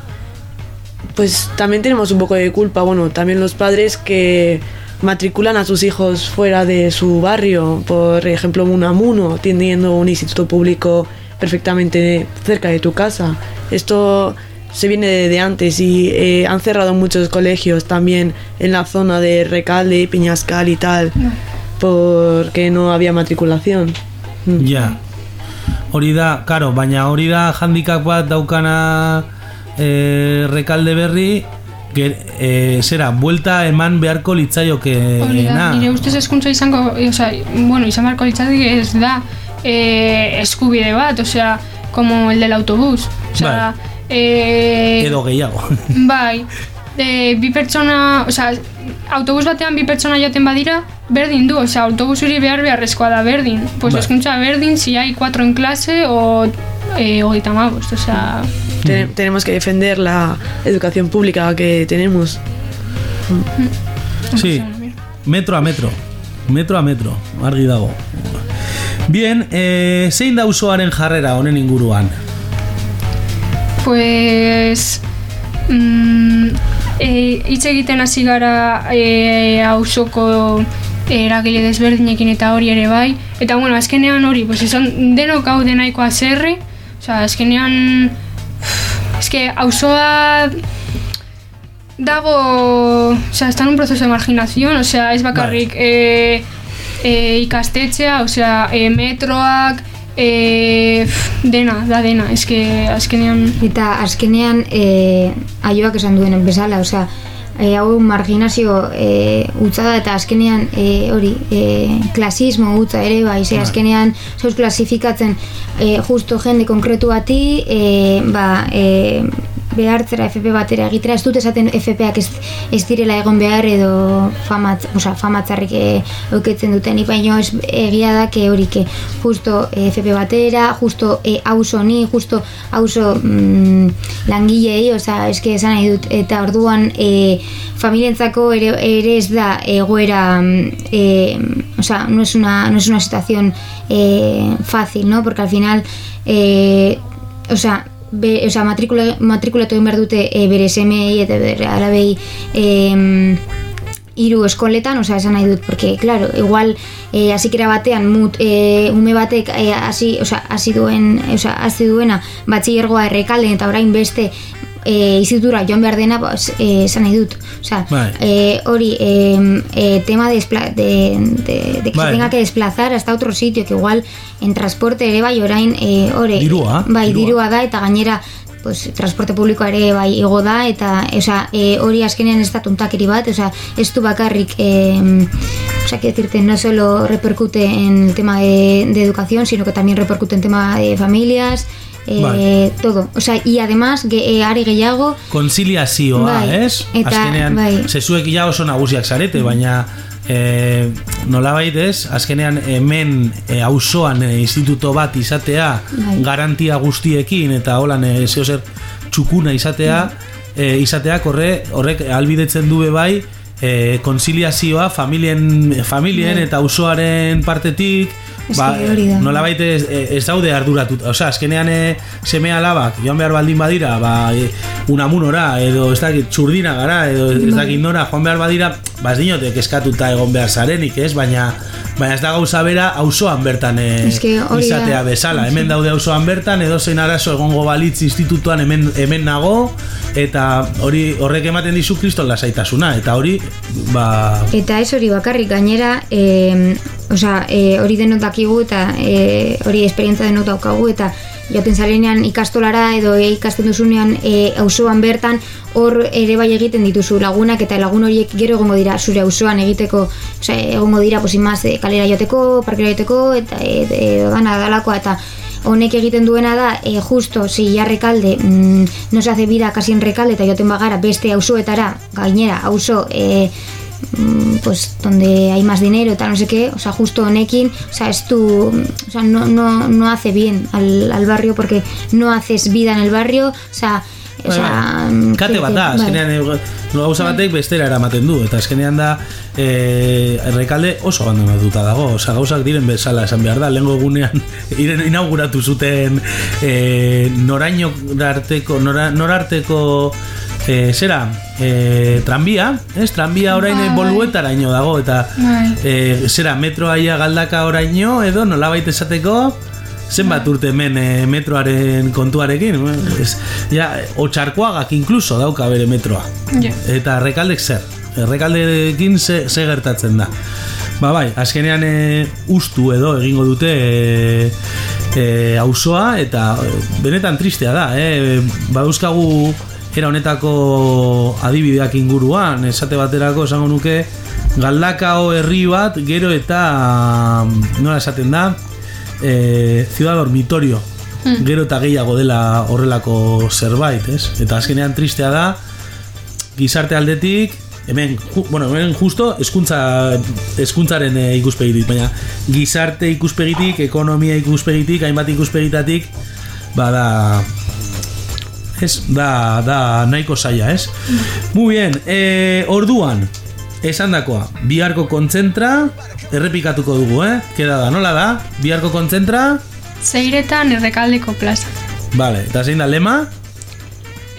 pues también tenemos un poco de culpa, bueno, también los padres que matriculan a sus hijos fuera de su barrio, por ejemplo, Munamuno, teniendo un instituto público perfectamente cerca de tu casa. Esto se viene de, de antes y eh, han cerrado muchos colegios también en la zona de Recalde, Peñascal y tal, porque no había matriculación. Mm. Ja. Hori da, karo, baina hori da handikap bat daukana e, rekalde berri, ger, e, zera, buelta eman beharko litzaiokeena. nire ustez eskuntza izango, e, osea, bueno, izan beharko litzatik ez da e, eskubide bat, osea, como el del autobús. Osea, e, Edo gehiago. bai, e, bi pertsona, osea, autobus batean bi pertsona joaten badira, berdin du, osea, autobus hori behar beharrezkoa da berdin. Pues Bai. eskuntza berdin, si hay cuatro en clase o eh, hogeita hamabost, osea... Te- tenemos que defender la educación pública que tenemos. Sí, metro a metro. Metro a metro, argi dago. Bien, e, zein da usoaren jarrera honen inguruan? Pues mm, e, hitz egiten hasi gara e, auzoko eragile desberdinekin eta hori ere bai. Eta bueno, azkenean hori, pues esan denok gaude nahiko azerri. Osea, azkenean eske auzoa dago, osea, está en un proceso de marginación, osea, ez bakarrik e, e, ikastetxea, osea, e, metroak, e, pff, dena, da dena, eske azkenean Eta azkenean e, aioak esan duen bezala, osea, e, hau marginazio e, utza da eta azkenean e, hori e, klasismo utza ere bai, ze azkenean zauz klasifikatzen e, justo jende konkretu bati e, ba, e, behartzera FP batera egitera, ez dut esaten FPak ez, ez direla egon behar edo famat, oza, famatzarrik e, auketzen dutenik, baina ez egia da que hori que justo e, FP batera, justo e, auzo ni, justo auzo mm, langilei, oza, eske esan nahi dut, eta orduan e, familientzako ere, ere ez da egoera, mm, e, oza, no es una, no es una situación eh, fácil, ¿no? Porque al final, eh, o sea, be, o sea, matrikula, matrikulatu egin behar dute e, bere semei eta bere arabei e, hiru eskoletan, osea, esan nahi dut, porque, claro, igual, eh, hasikera batean, mut, eh, ume batek eh, hasi, osea, hasi duen, osea, hasi duena, batxillergoa errekalden eta orain beste e, institutura joan behar dena, pues, eh, esan nahi dut. Osea, Bai. eh, hori, eh, eh, tema de, de, de, de que Bai. se tenga que desplazar hasta otro sitio, que igual en transporte ere bai orain, eh, ore, Dirua, bai, dirua. dirua da, eta gainera, pues, transporte publikoa ere bai igo da, eta osea, e, hori azkenean ez da tontakeri bat, osea, ez du bakarrik, eh, osea, quiero decirte, no solo repercute en el tema de, de educación, sino que también repercute en tema de familias, eh, Bai. todo. O sea, y además, ge, eh, are gehiago, Konziliazioa, Bai, ez? eta, azkenean, bai. zezuek ja oso nagusiak zarete, baina e, nolabait ez, azkenean hemen e, auzoan e, instituto bat izatea Bai. garantia guztiekin eta holan e, zeo zer txukuna izatea e, izateak horre, horrek albidetzen du bai e, konziliazioa familien, familien Bai. eta auzoaren partetik ba, da. nolabait ez, ez daude arduratuta osea, azkenean e, seme alabak joan behar baldin badira ba, e, unamunora edo ez dakit txurdina gara edo Bai. ez dakit nora joan behar badira ba ez dinotek eskatuta egon behar zarenik ez baina baina ez da gauza bera auzoan bertan e, izatea bezala. Hemen daude auzoan bertan edo zein arazo egongo balitz institutuan hemen, hemen nago eta hori horrek ematen dizu kriston lasaitasuna eta hori ba Eta ez hori bakarrik gainera, e, osea, e, hori denot dakigu eta e, hori esperientza denot daukagu eta joaten zarenean ikastolara edo e, ikasten duzunean e, auzoan bertan hor ere bai egiten dituzu lagunak eta lagun horiek gero egongo dira zure auzoan egiteko, osea, egongo dira más, e, kalera joteko, parkera joteko eta e, e, dana dalakoa eta honek egiten duena da, e, justo, si ya rekalde, mm, no se hace vida casi en rekalde eta joaten bagara beste auzoetara, gainera, auzo, e, pues donde hay más dinero, tal, no sé qué, o sea, justo honekin, o sea, es tu, o sea, no, no, no hace bien al, al barrio porque no haces vida en el barrio, o sea, Osa, Kate bat da, azkenean eh, gauza batek bestera eramaten du, eta azkenean da e, errekalde oso abandonatuta dago, oza, gauzak diren bezala esan behar da, lehenko egunean iren inauguratu zuten e, noraino arteko, nora, norarteko e, zera, e, tranbia, ez? Tranbia orain Bai. bai. boluetaraino dago, eta Bai. e, zera, metroaia galdaka oraino, edo nolabait esateko, zenbat urte hemen e, metroaren kontuarekin, ez, ja, otxarkoagak inkluso dauka bere metroa. Ja. Eta errekaldek zer? Errekaldekin ze, ze gertatzen da. Ba bai, azkenean e, ustu edo egingo dute e, e, auzoa eta benetan tristea da, e, badauzkagu era honetako adibideak inguruan, esate baterako esango nuke galdakao herri bat gero eta nola esaten da e, ciudad dormitorio. Gero eta gehiago dela horrelako zerbait, ez? Eta azkenean tristea da gizarte aldetik hemen, ju, bueno, hemen justo eskuntza, eskuntzaren e, ikuspegitik, baina gizarte ikuspegitik, ekonomia ikuspegitik, hainbat ikuspegitatik, ba da ez, da, da nahiko zaila, ez? Muy bien, e, orduan, esan dakoa, biharko kontzentra, errepikatuko dugu, eh? Keda da, nola da? Biharko kontzentra, Zeiretan errekaldeko plaza. vale, eta zein da lema?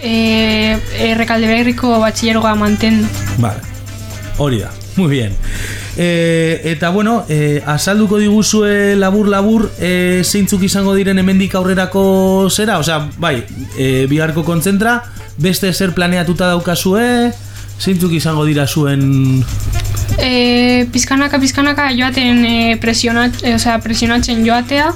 E, errekalde berriko batxillergoa mantendu. Vale, hori da, muy bien. E, eta bueno, e, azalduko diguzue labur-labur e, zeintzuk izango diren hemendik aurrerako zera? Osea, bai, e, biharko kontzentra, beste zer planeatuta daukazue, zeintzuk izango dira zuen... E, pizkanaka, pizkanaka joaten e, presionat, e, osea, presionatzen joatea.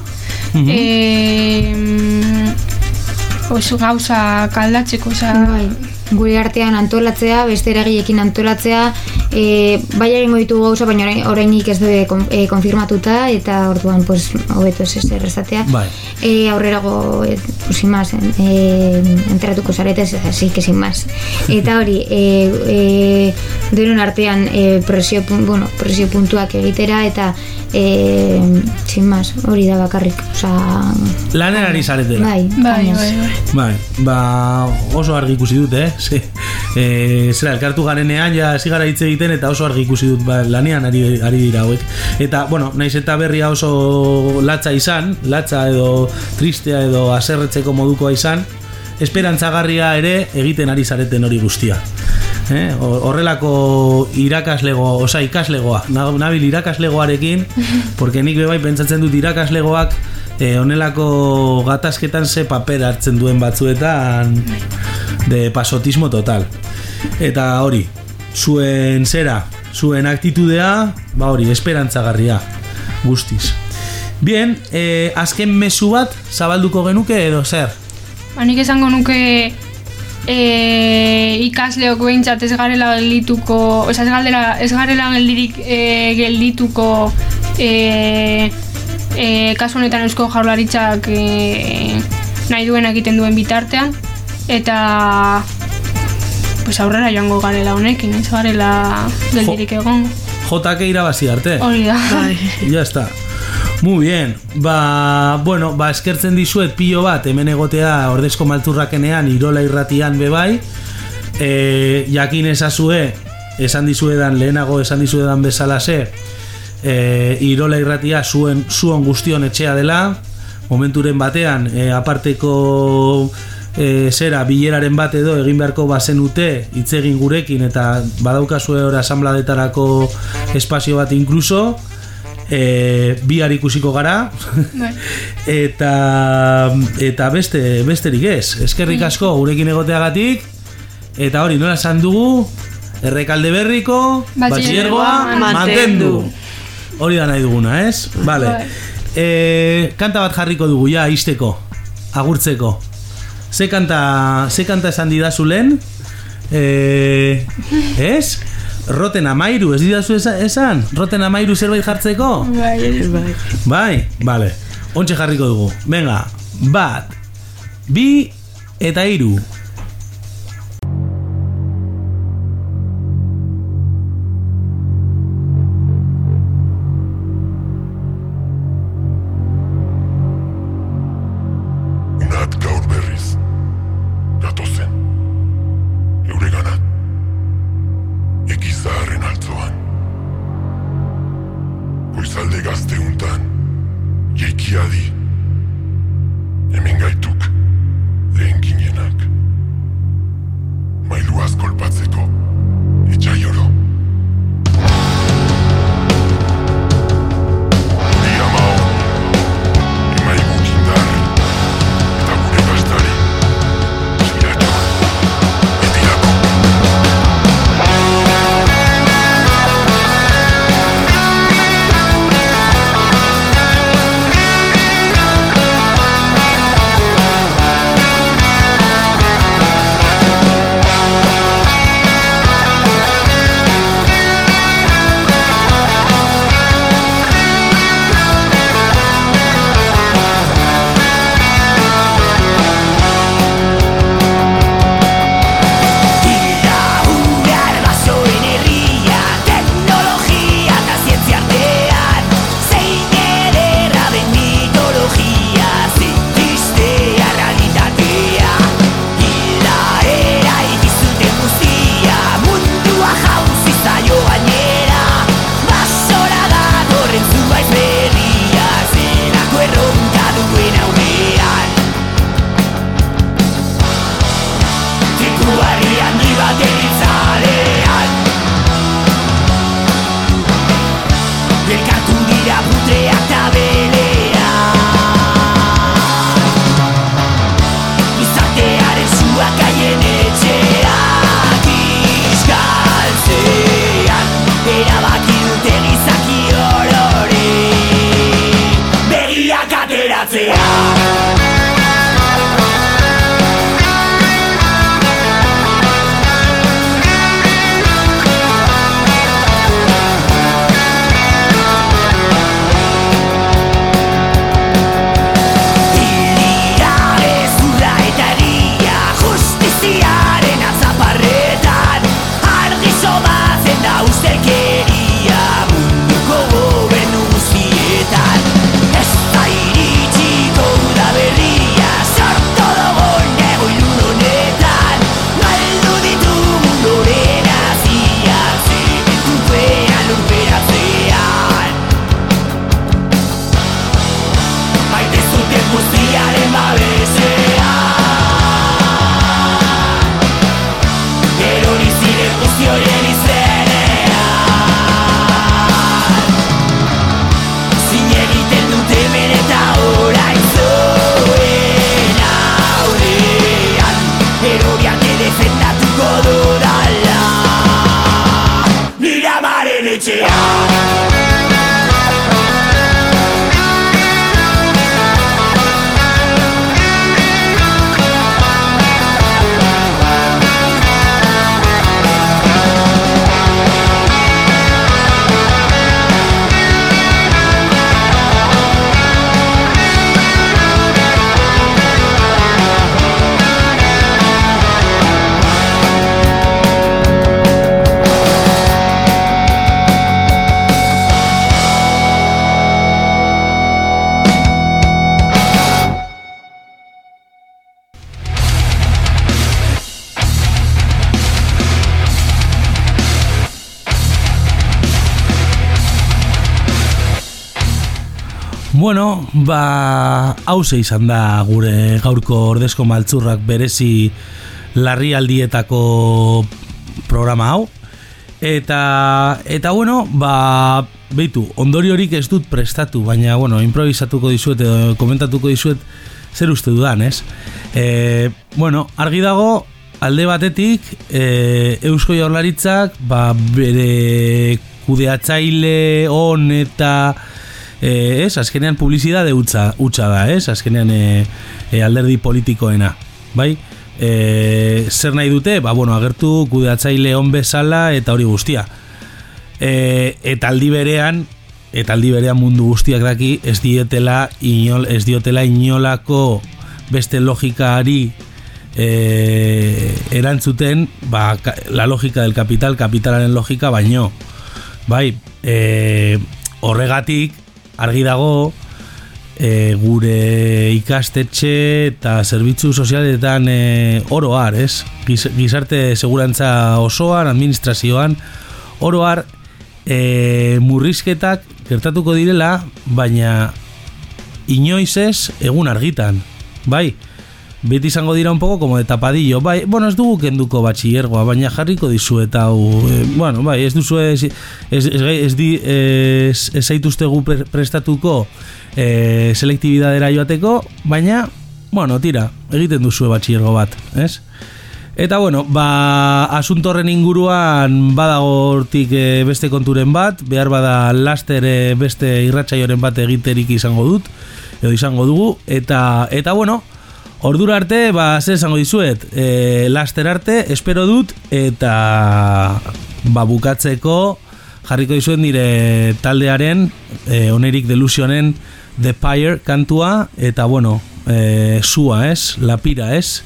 E, mm, oso gauza kaldatzeko, osea, Bai, gure artean antolatzea, beste eragilekin antolatzea, e, bai egingo ditugu gauza, baina orain, orainik ez dugu kon, e, konfirmatuta, eta orduan, pues, hobeto ez ez errezatea. Bai. E, aurrerago, e, pues, sin más, e, enteratuko zaretez, así que sin más. Eta hori, e, e, denon artean e, presio, bueno, presio puntuak egitera, eta e, sin más, hori da bakarrik, oza... Lanen ari zaretela. Bai, bai, bai, bai. Bai, ba oso argi ikusi dut, eh? Ze, e, zera, elkartu garenean, ja, hasi gara hitz egiten, eta oso argi ikusi dut, ba, lanean ari, ari dira hauek. Eta, bueno, naiz eta berria oso latza izan, latza edo tristea edo aserretzeko modukoa izan, esperantzagarria ere egiten ari zareten hori guztia. Eh? Hor- Horrelako irakaslego, osa ikaslegoa, na- nabil irakaslegoarekin, porque nik bebai pentsatzen dut irakaslegoak eh, honelako gatazketan ze paper hartzen duen batzuetan de pasotismo total. Eta hori, zuen zera, zuen aktitudea, ba hori, esperantzagarria, guztiz. Bien, eh, azken mezu bat zabalduko genuke edo zer? Ba, nik esango nuke e, ikasleok behintzat ez garela geldituko, oza, ez, galdera, ez garela geldirik e, geldituko e, e, kasu honetan eusko jaurlaritzak e, nahi duen egiten duen bitartean eta pues aurrera joango garela honekin, ez garela geldirik egon. JK irabazi arte. Hori da. Bai. Ya está. Muy bien. Ba, bueno, ba, eskertzen dizuet pilo bat, hemen egotea ordezko maltzurrakenean, irola irratian bebai. E, jakin ezazue, esan dizuedan, lehenago esan dizuedan bezalase, e, irola irratia zuen, zuen guztion etxea dela, momenturen batean, e, aparteko e, zera, bileraren bat edo egin beharko bazenute hitz egin gurekin eta badaukazue hor asambladetarako espazio bat inkluso, e, bihar ikusiko gara. Bai. eta eta beste besterik ez. Eskerrik asko gurekin egoteagatik. Eta hori nola esan dugu? Errekalde berriko batxilergoa mantendu. hori da nahi duguna ez? Vale. Bai. e, kanta bat jarriko dugu ja izteko agurtzeko. Ze kanta ze kanta esan didazu lehen? E, ez Roten amairu, ez didazu esa- esan? Roten amairu zerbait jartzeko? Bai, ez. Bai. Bai, vale. Ontxe jarriko dugu. Venga, bat, bi eta hiru. Ba, hause izan da gure gaurko ordezko maltzurrak berezi larrialdietako programa hau. Eta, eta bueno, ba, beitu, ondoriorik ez dut prestatu, baina, bueno, improvisatuko dizuet edo komentatuko dizuet zer uste dudan, ez? E, bueno, argi dago, alde batetik, e, Eusko Jaurlaritzak, ba, bere kudeatzaile on eta e, ez, azkenean publizidade utza, utza da, ez, azkenean e, e, alderdi politikoena, bai? E, zer nahi dute? Ba, bueno, agertu kudeatzaile on bezala eta hori guztia. E, eta aldi berean, eta aldi berean mundu guztiak daki ez dietela inol, ez diotela inolako beste logikari e, erantzuten ba, la logika del capital, kapitalaren logika baino bai, e, horregatik argi dago e, gure ikastetxe eta zerbitzu sozialetan e, oroar, ez? Giz, gizarte segurantza osoan, administrazioan, oroar e, murrizketak gertatuko direla, baina inoiz ez egun argitan, bai? Beti izango dira un poco como de tapadillo, bai, bueno, ez dugu kenduko batxillergoa, baina jarriko dizu eta hau, eh, bueno, bai, ez duzu ez, ez, ez, ez, di, ez, ez zaituztegu pre- prestatuko eh, selektibidadera joateko, baina, bueno, tira, egiten duzu batxillergo bat, ez? Eta bueno, ba, asuntorren inguruan badago hortik eh, beste konturen bat, behar bada laster eh, beste irratsaioren bat egiterik izango dut, edo izango dugu, eta, eta bueno, ordura arte, ba, zer esango dizuet, e, laster arte, espero dut, eta ba, bukatzeko jarriko dizuen nire taldearen, e, onerik delusionen The Pyre kantua, eta bueno, e, sua ez, lapira ez,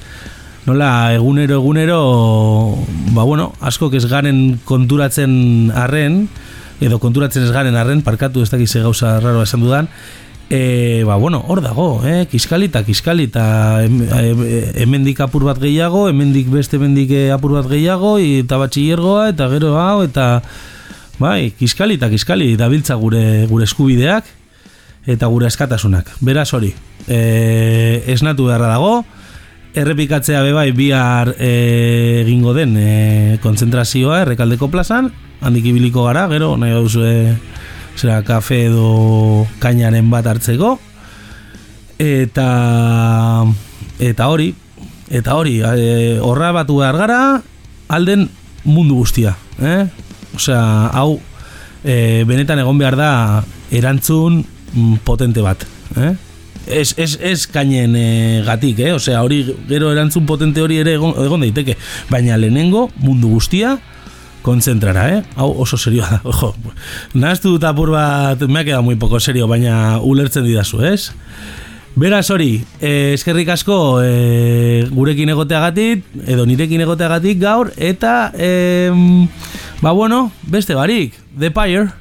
nola egunero egunero ba bueno, asko ez garen konturatzen arren edo konturatzen ez garen arren parkatu ez dakize gauza raro esan dudan e, ba bueno, hor dago eh? kiskalita, kiskalita em, em, hemendik apur bat gehiago hemendik beste hemendik eh, apur bat gehiago eta batxillergoa eta gero hau eta bai, kiskalita, kiskali dabiltza gure, gure eskubideak eta gure eskatasunak beraz hori e, esnatu beharra dago errepikatzea bebai bihar e, egingo den e, kontzentrazioa errekaldeko plazan, handik ibiliko gara, gero nahi gauzu zera kafe edo kainaren bat hartzeko eta eta hori eta hori e, horra batu behar gara alden mundu guztia eh? osea, hau e, benetan egon behar da erantzun mm, potente bat eh? Ez, ez, ez kainen e, gatik, eh? Osea, hori gero erantzun potente hori ere egon, egon daiteke. Baina lehenengo mundu guztia kontzentrara, eh? Hau oso serioa da, ojo. Naztu dut apur bat, me ha quedado muy poco serio, baina ulertzen didazu, ez? Beraz hori, eh, eskerrik asko eh, gurekin egoteagatik, edo nirekin egoteagatik gaur, eta, eh, ba bueno, beste barik, The Pyre.